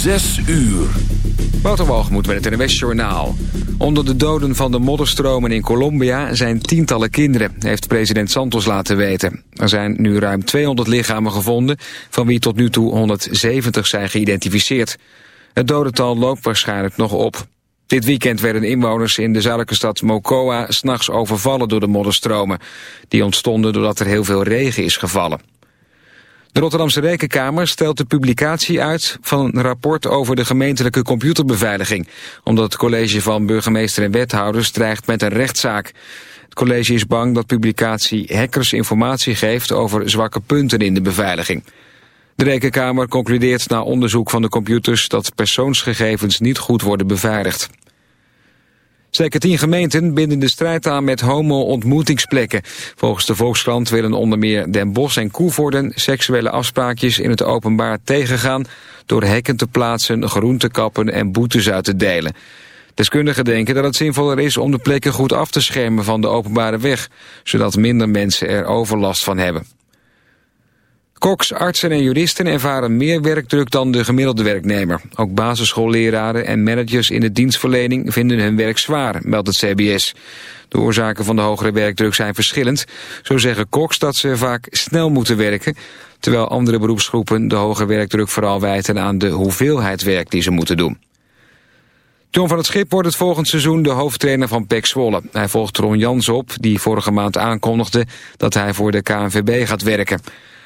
Zes uur. moet met het NWS Journaal. Onder de doden van de modderstromen in Colombia zijn tientallen kinderen, heeft president Santos laten weten. Er zijn nu ruim 200 lichamen gevonden, van wie tot nu toe 170 zijn geïdentificeerd. Het dodental loopt waarschijnlijk nog op. Dit weekend werden inwoners in de zuidelijke stad Mocoa s'nachts overvallen door de modderstromen. Die ontstonden doordat er heel veel regen is gevallen. De Rotterdamse Rekenkamer stelt de publicatie uit van een rapport over de gemeentelijke computerbeveiliging, omdat het college van burgemeester en wethouders dreigt met een rechtszaak. Het college is bang dat publicatie hackers informatie geeft over zwakke punten in de beveiliging. De Rekenkamer concludeert na onderzoek van de computers dat persoonsgegevens niet goed worden beveiligd. Zeker tien gemeenten binden de strijd aan met homo-ontmoetingsplekken. Volgens de Volkskrant willen onder meer Den Bosch en Koevoorden... seksuele afspraakjes in het openbaar tegengaan... door hekken te plaatsen, groen te kappen en boetes uit te delen. Deskundigen denken dat het zinvoller is om de plekken goed af te schermen van de openbare weg... zodat minder mensen er overlast van hebben. Koks, artsen en juristen ervaren meer werkdruk dan de gemiddelde werknemer. Ook basisschoolleraren en managers in de dienstverlening vinden hun werk zwaar, meldt het CBS. De oorzaken van de hogere werkdruk zijn verschillend. Zo zeggen koks dat ze vaak snel moeten werken... terwijl andere beroepsgroepen de hoge werkdruk vooral wijten aan de hoeveelheid werk die ze moeten doen. John van het Schip wordt het volgend seizoen de hoofdtrainer van PEC Zwolle. Hij volgt Ron Jans op, die vorige maand aankondigde dat hij voor de KNVB gaat werken.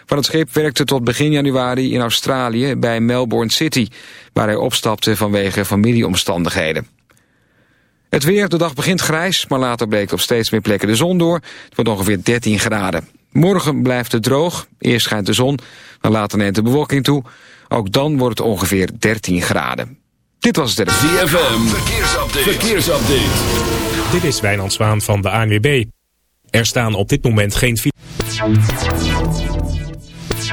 Van het schip werkte tot begin januari in Australië bij Melbourne City, waar hij opstapte vanwege familieomstandigheden. Het weer, de dag begint grijs, maar later breekt op steeds meer plekken de zon door. Het wordt ongeveer 13 graden. Morgen blijft het droog, eerst schijnt de zon, maar later neemt de bewolking toe. Ook dan wordt het ongeveer 13 graden. Dit was het. ZFM, verkeersupdate. verkeersupdate. Dit is Wijnand Zwaan van de ANWB. Er staan op dit moment geen...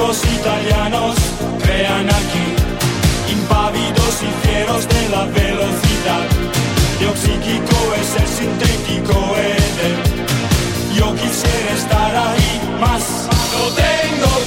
nuevos italianos crean aquí, impávidos y fieros de la velocidad. Yo psíquico es el sintético Eden. Yo quisiera estar ahí más. Lo tengo.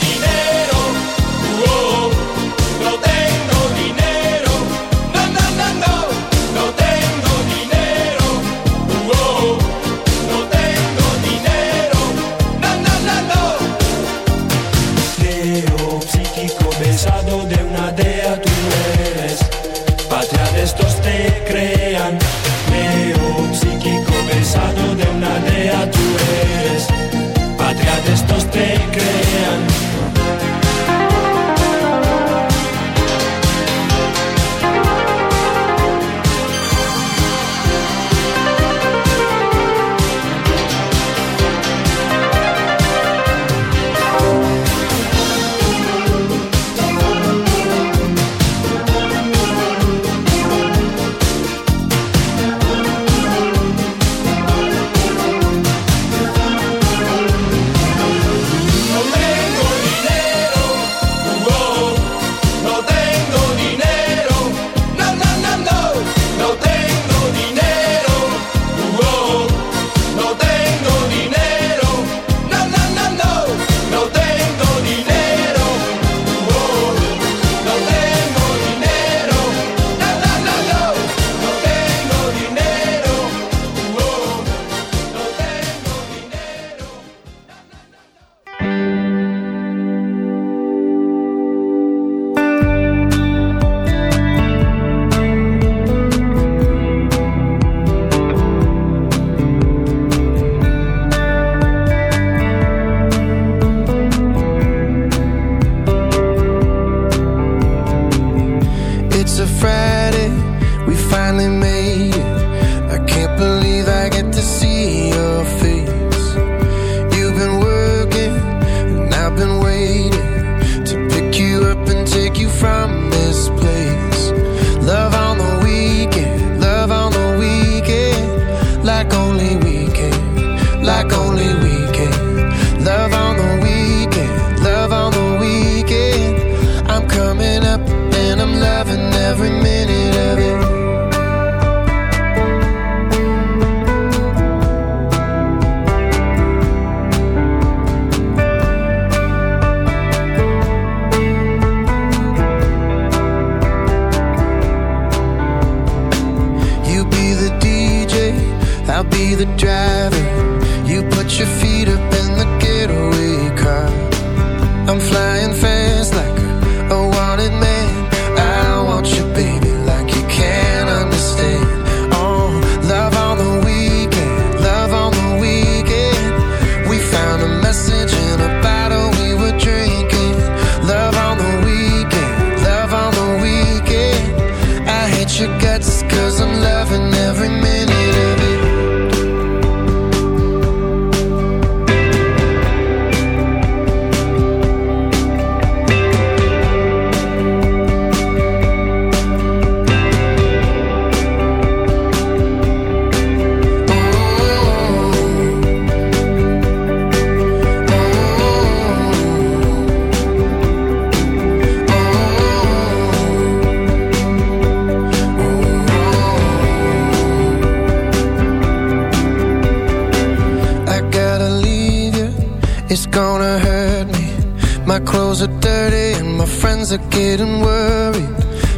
clothes are dirty and my friends are getting worried.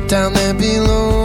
Down there below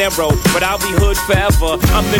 but I'll be hood forever. I'm the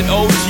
With OG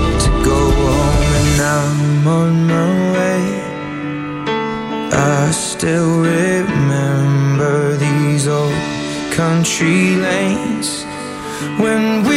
country lanes when we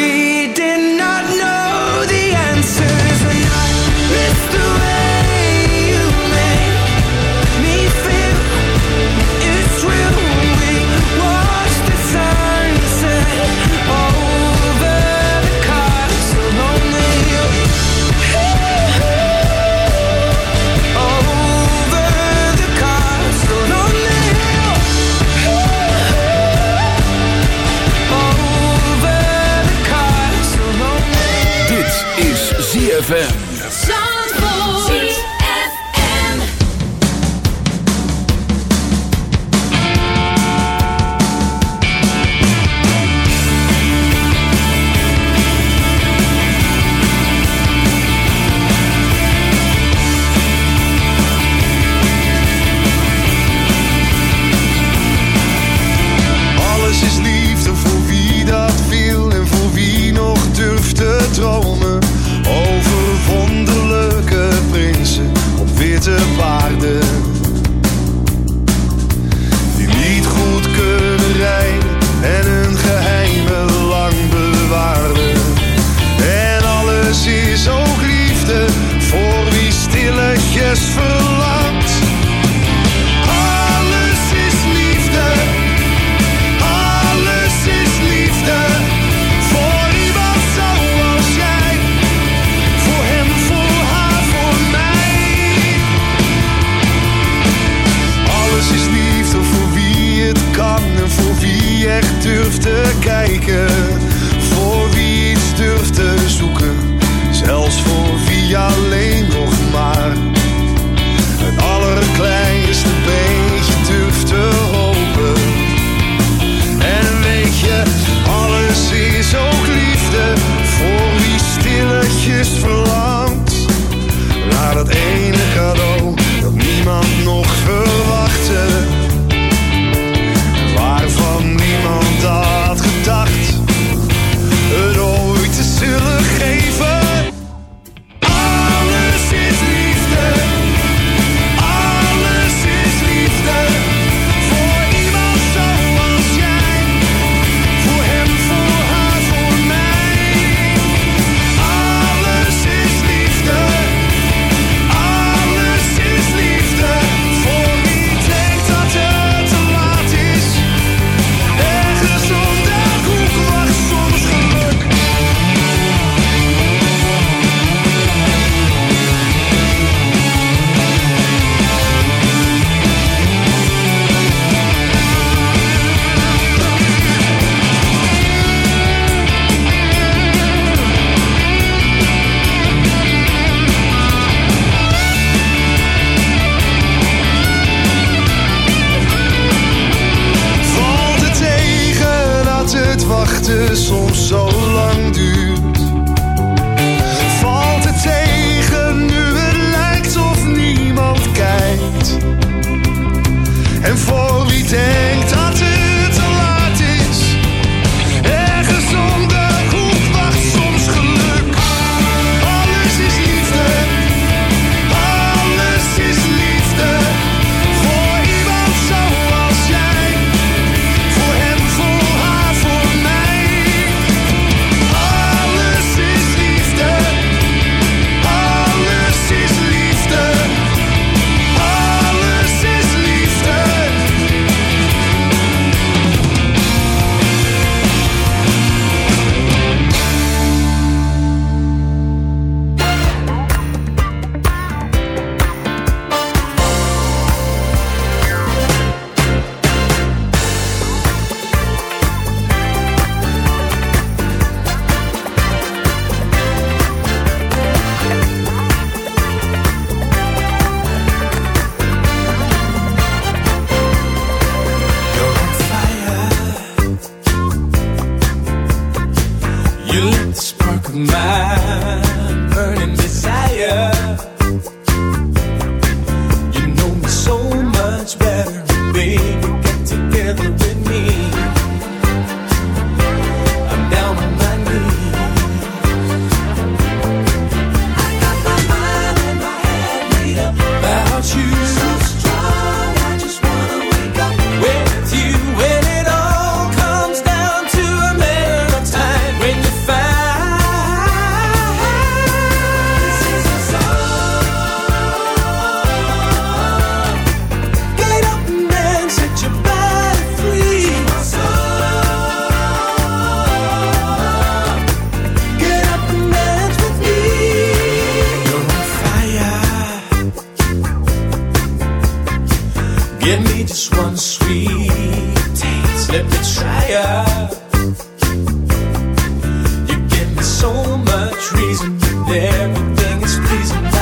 Everything is pleasing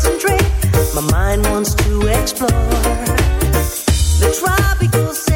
concentrate. My mind wants to explore the tropical.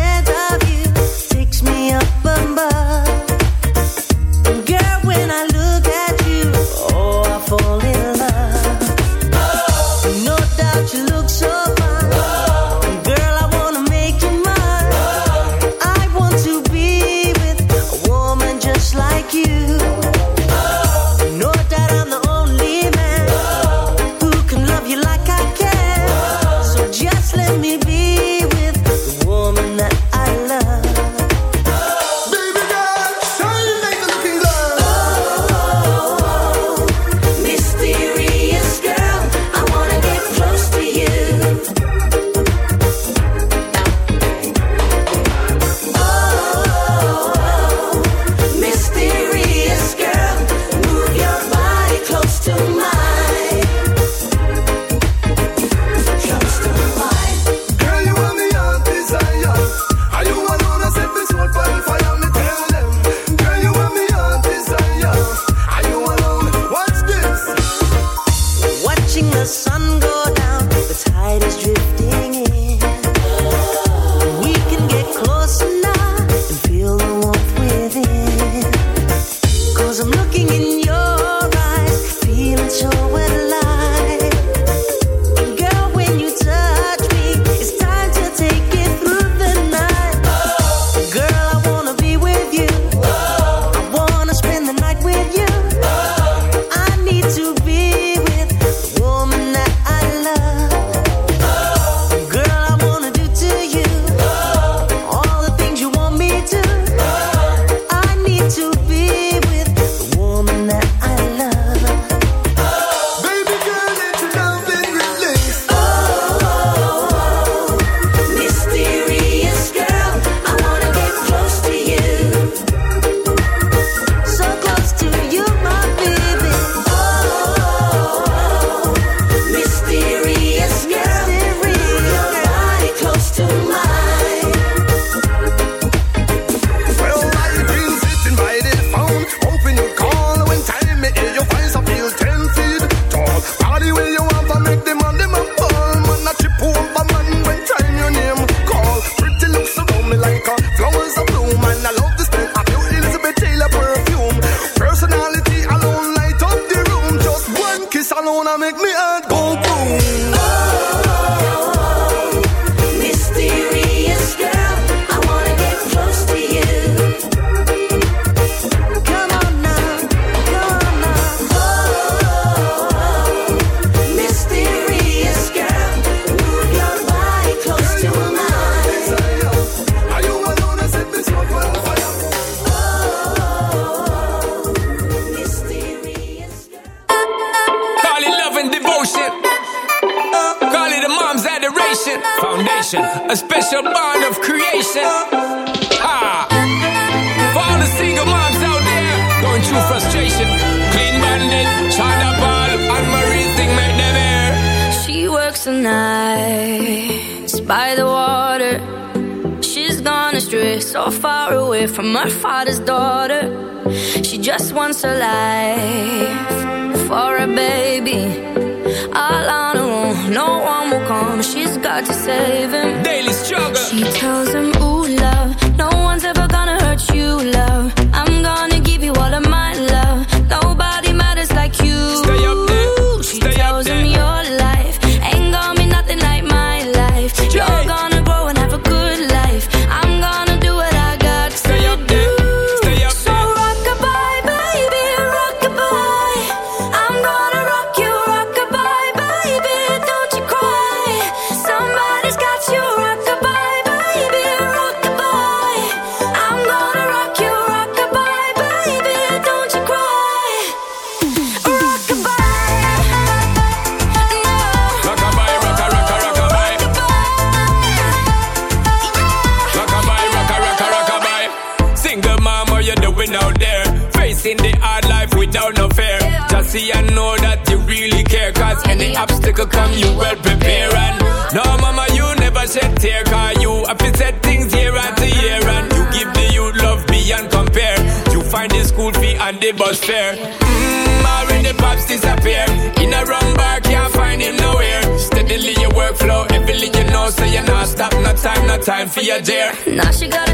to save him. time for your dear. Now she got a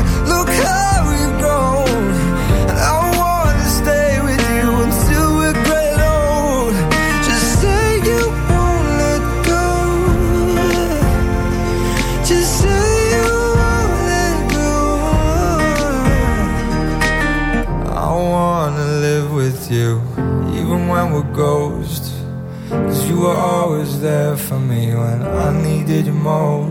When I needed you most.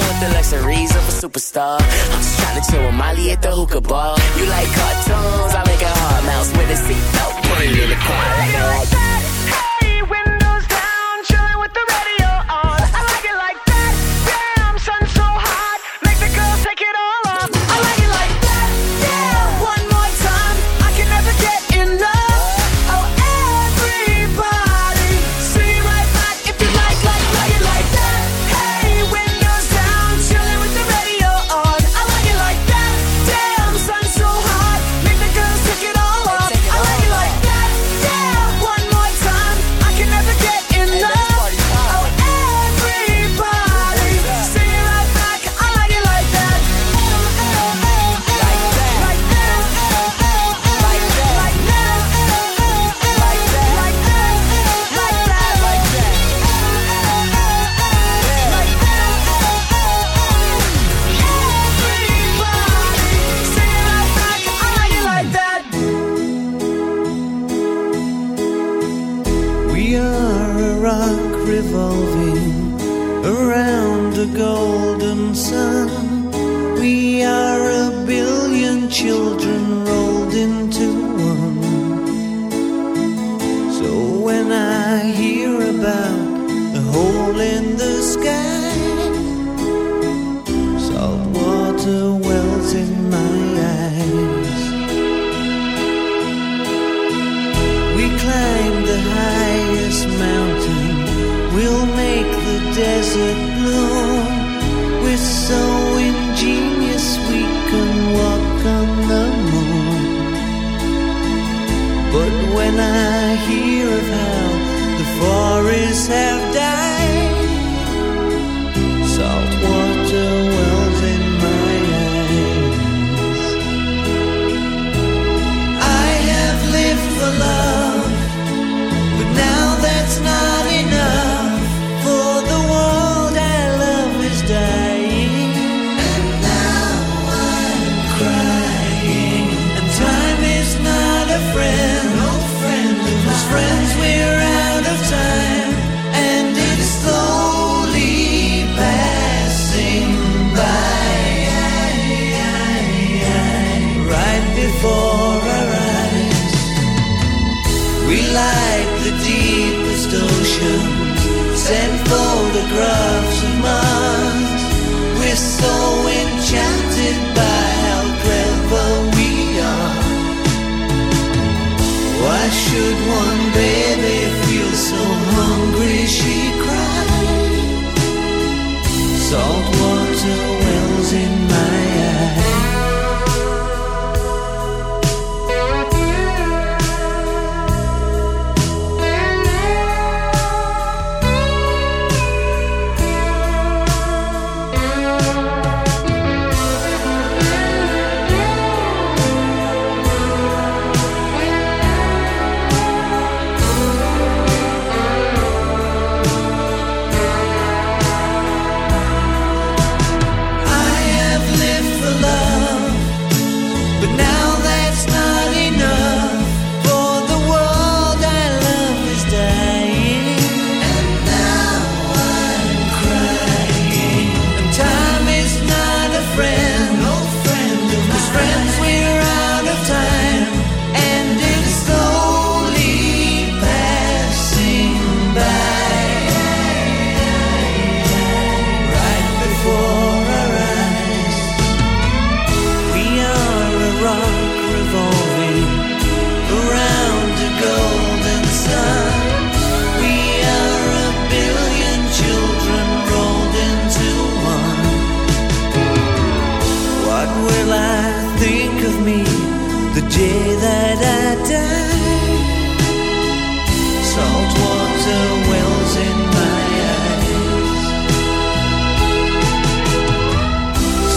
the luxuries of a superstar. I'm just trying to chill with Molly at the hookah bar. You like cartoons, I make a hard mouse with a seatbelt. Put it in the. I like that. Hey, windows down, chilling with the radio and photograph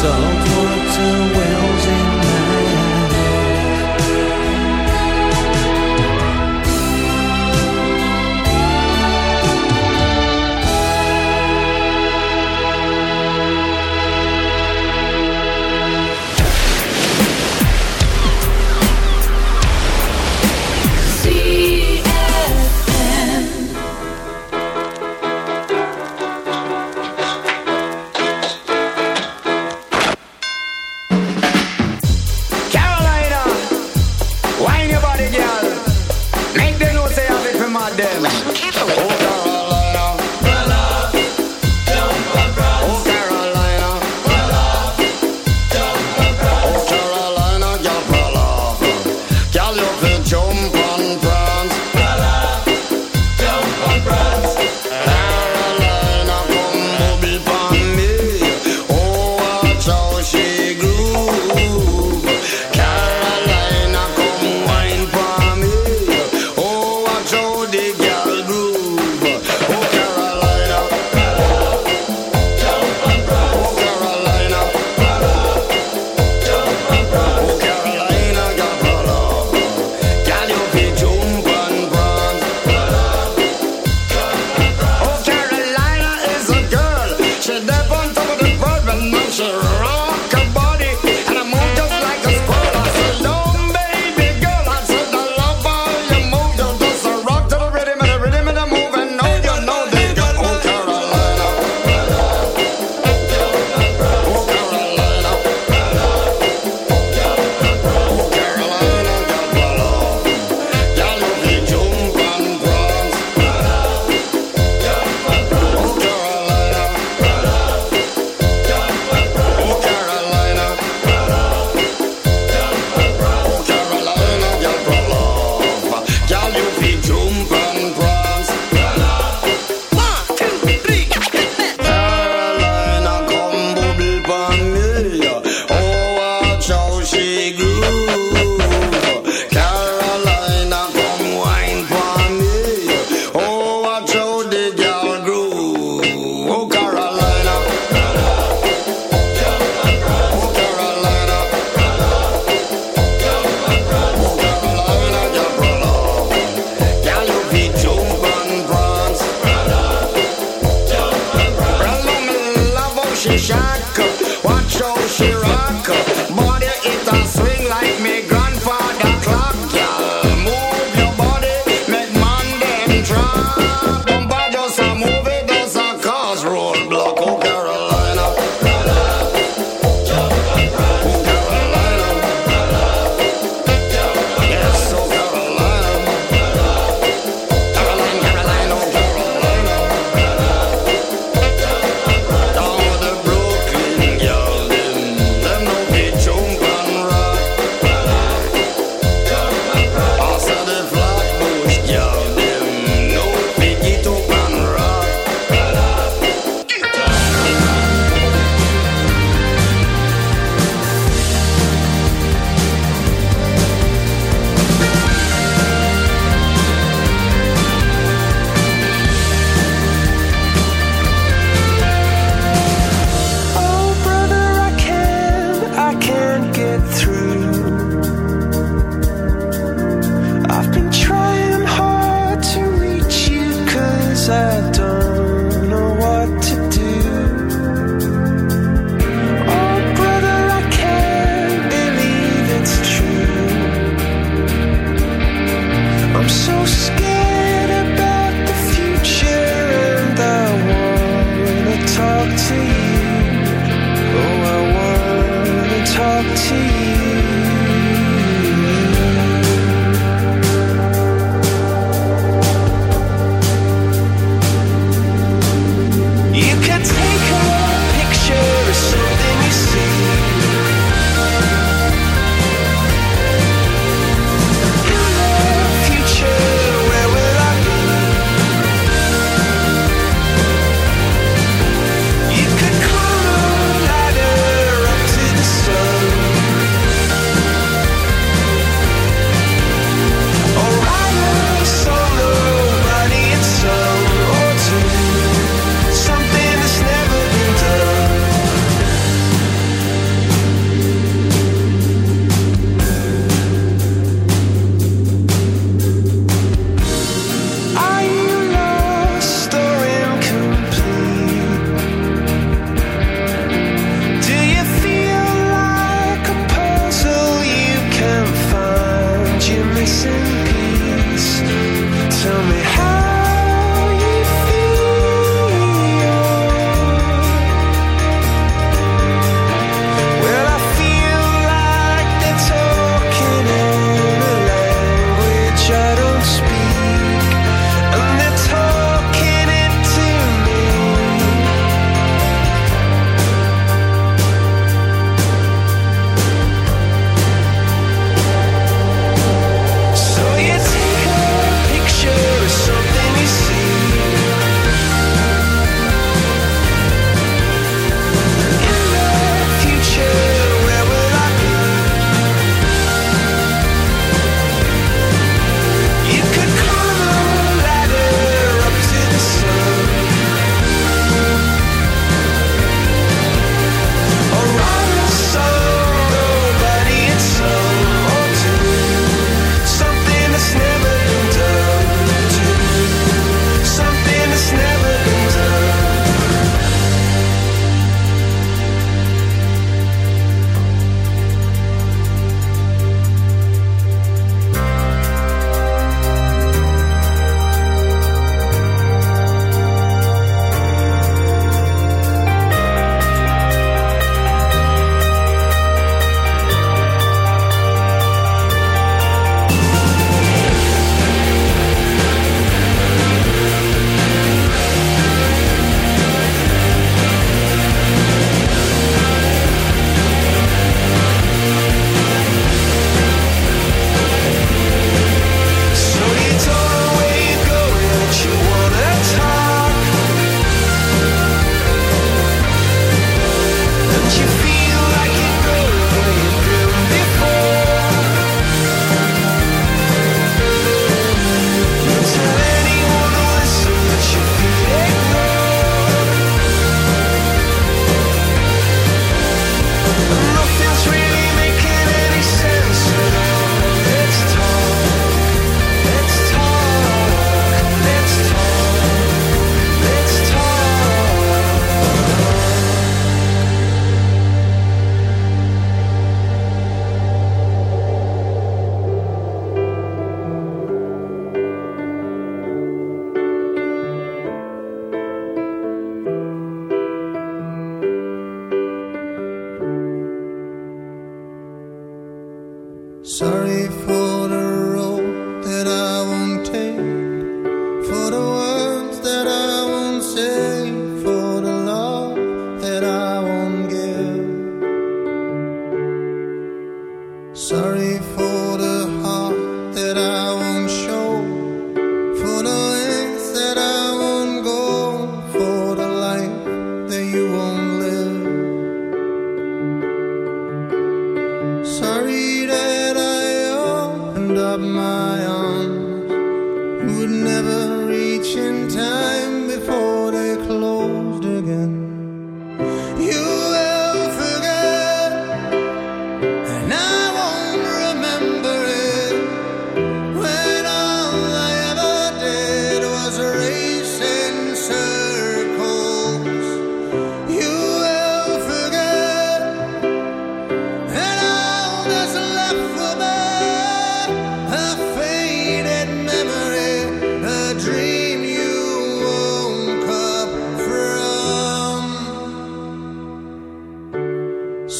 So wells in my eyes.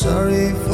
sorry for